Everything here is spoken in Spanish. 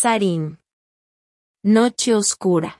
Sarin. Noche oscura.